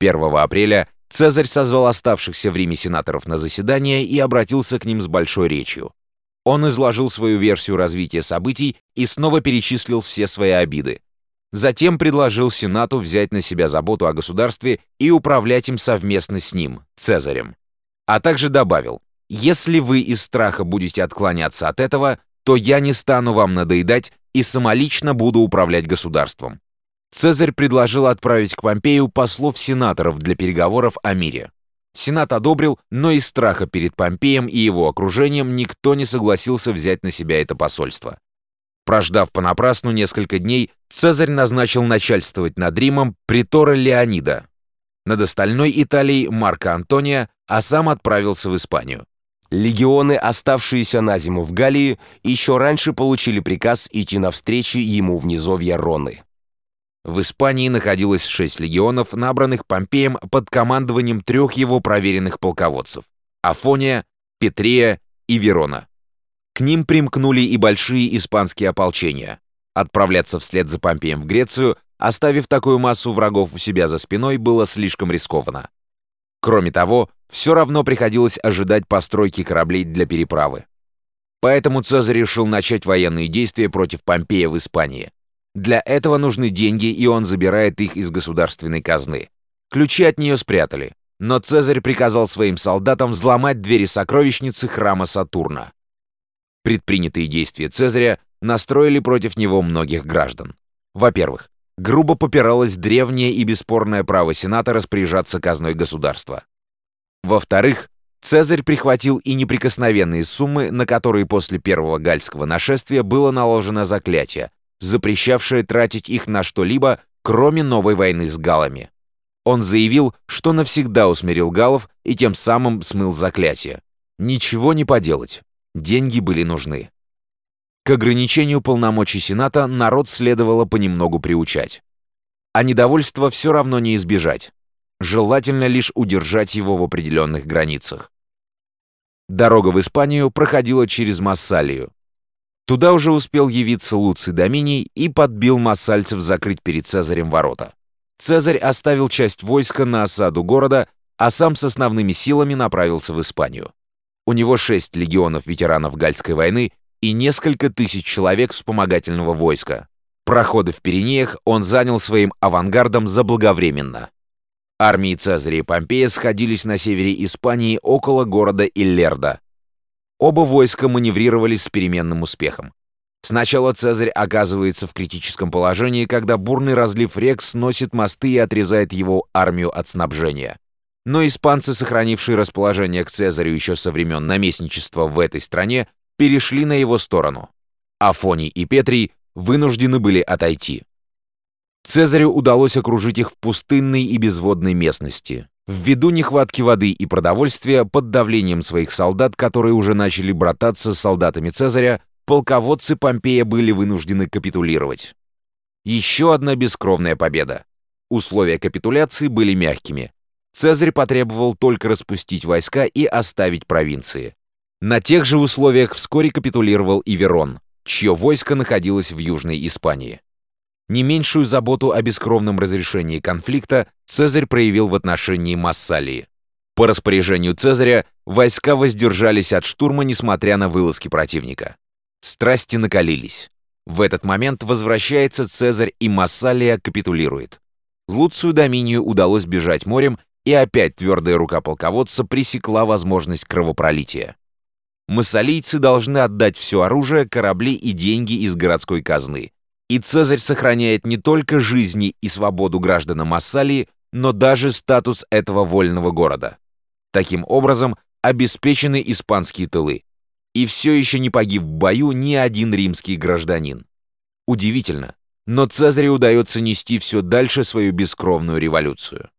1 апреля Цезарь созвал оставшихся в Риме сенаторов на заседание и обратился к ним с большой речью. Он изложил свою версию развития событий и снова перечислил все свои обиды. Затем предложил Сенату взять на себя заботу о государстве и управлять им совместно с ним, Цезарем. А также добавил, «Если вы из страха будете отклоняться от этого, то я не стану вам надоедать и самолично буду управлять государством. Цезарь предложил отправить к Помпею послов-сенаторов для переговоров о мире. Сенат одобрил, но из страха перед Помпеем и его окружением никто не согласился взять на себя это посольство. Прождав понапрасну несколько дней, Цезарь назначил начальствовать над Римом притора Леонида, над остальной Италией Марка Антония, а сам отправился в Испанию. Легионы, оставшиеся на зиму в Галлии, еще раньше получили приказ идти навстречу ему в низовье. В Испании находилось шесть легионов, набранных Помпеем под командованием трех его проверенных полководцев – Афония, Петрия и Верона. К ним примкнули и большие испанские ополчения. Отправляться вслед за Помпеем в Грецию, оставив такую массу врагов у себя за спиной, было слишком рискованно. Кроме того, все равно приходилось ожидать постройки кораблей для переправы. Поэтому Цезарь решил начать военные действия против Помпея в Испании. Для этого нужны деньги, и он забирает их из государственной казны. Ключи от нее спрятали, но Цезарь приказал своим солдатам взломать двери сокровищницы храма Сатурна. Предпринятые действия Цезаря настроили против него многих граждан. Во-первых, грубо попиралось древнее и бесспорное право Сената распоряжаться казной государства. Во-вторых, Цезарь прихватил и неприкосновенные суммы, на которые после первого гальского нашествия было наложено заклятие, запрещавшее тратить их на что-либо, кроме новой войны с галами. Он заявил, что навсегда усмирил галов и тем самым смыл заклятие. Ничего не поделать. Деньги были нужны. К ограничению полномочий Сената народ следовало понемногу приучать. А недовольство все равно не избежать. Желательно лишь удержать его в определенных границах. Дорога в Испанию проходила через Массалию, Туда уже успел явиться Луций Доминий и подбил массальцев закрыть перед Цезарем ворота. Цезарь оставил часть войска на осаду города, а сам с основными силами направился в Испанию. У него шесть легионов ветеранов Гальской войны и несколько тысяч человек вспомогательного войска. Проходы в Пиренеях он занял своим авангардом заблаговременно. Армии Цезаря и Помпея сходились на севере Испании около города Иллерда, Оба войска маневрировали с переменным успехом. Сначала Цезарь оказывается в критическом положении, когда бурный разлив рек сносит мосты и отрезает его армию от снабжения. Но испанцы, сохранившие расположение к Цезарю еще со времен наместничества в этой стране, перешли на его сторону. Афоний и Петрий вынуждены были отойти. Цезарю удалось окружить их в пустынной и безводной местности. Ввиду нехватки воды и продовольствия, под давлением своих солдат, которые уже начали брататься с солдатами Цезаря, полководцы Помпея были вынуждены капитулировать. Еще одна бескровная победа. Условия капитуляции были мягкими. Цезарь потребовал только распустить войска и оставить провинции. На тех же условиях вскоре капитулировал и Верон, чье войско находилось в Южной Испании. Не меньшую заботу о бескровном разрешении конфликта Цезарь проявил в отношении Массалии. По распоряжению Цезаря войска воздержались от штурма, несмотря на вылазки противника. Страсти накалились. В этот момент возвращается Цезарь и Массалия капитулирует. Луцию Доминию удалось бежать морем, и опять твердая рука полководца пресекла возможность кровопролития. Массалийцы должны отдать все оружие, корабли и деньги из городской казны, и Цезарь сохраняет не только жизни и свободу гражданам Массалии, но даже статус этого вольного города. Таким образом, обеспечены испанские тылы. И все еще не погиб в бою ни один римский гражданин. Удивительно, но Цезарю удается нести все дальше свою бескровную революцию.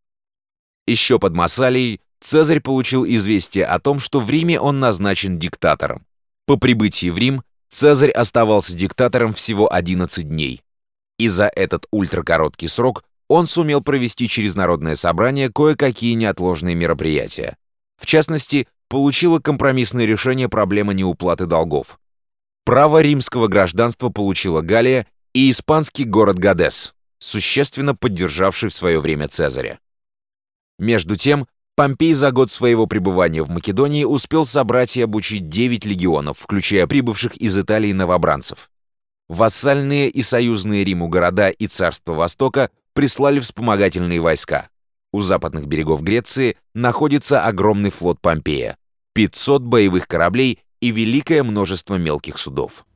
Еще под Массалией Цезарь получил известие о том, что в Риме он назначен диктатором. По прибытии в Рим Цезарь оставался диктатором всего 11 дней. И за этот ультракороткий срок он сумел провести через народное собрание кое-какие неотложные мероприятия. В частности, получила компромиссное решение проблемы неуплаты долгов. Право римского гражданства получила Галия и испанский город Гадес, существенно поддержавший в свое время Цезаря. Между тем, Помпей за год своего пребывания в Македонии успел собрать и обучить 9 легионов, включая прибывших из Италии новобранцев. Вассальные и союзные Риму города и царства Востока прислали вспомогательные войска. У западных берегов Греции находится огромный флот Помпея, 500 боевых кораблей и великое множество мелких судов.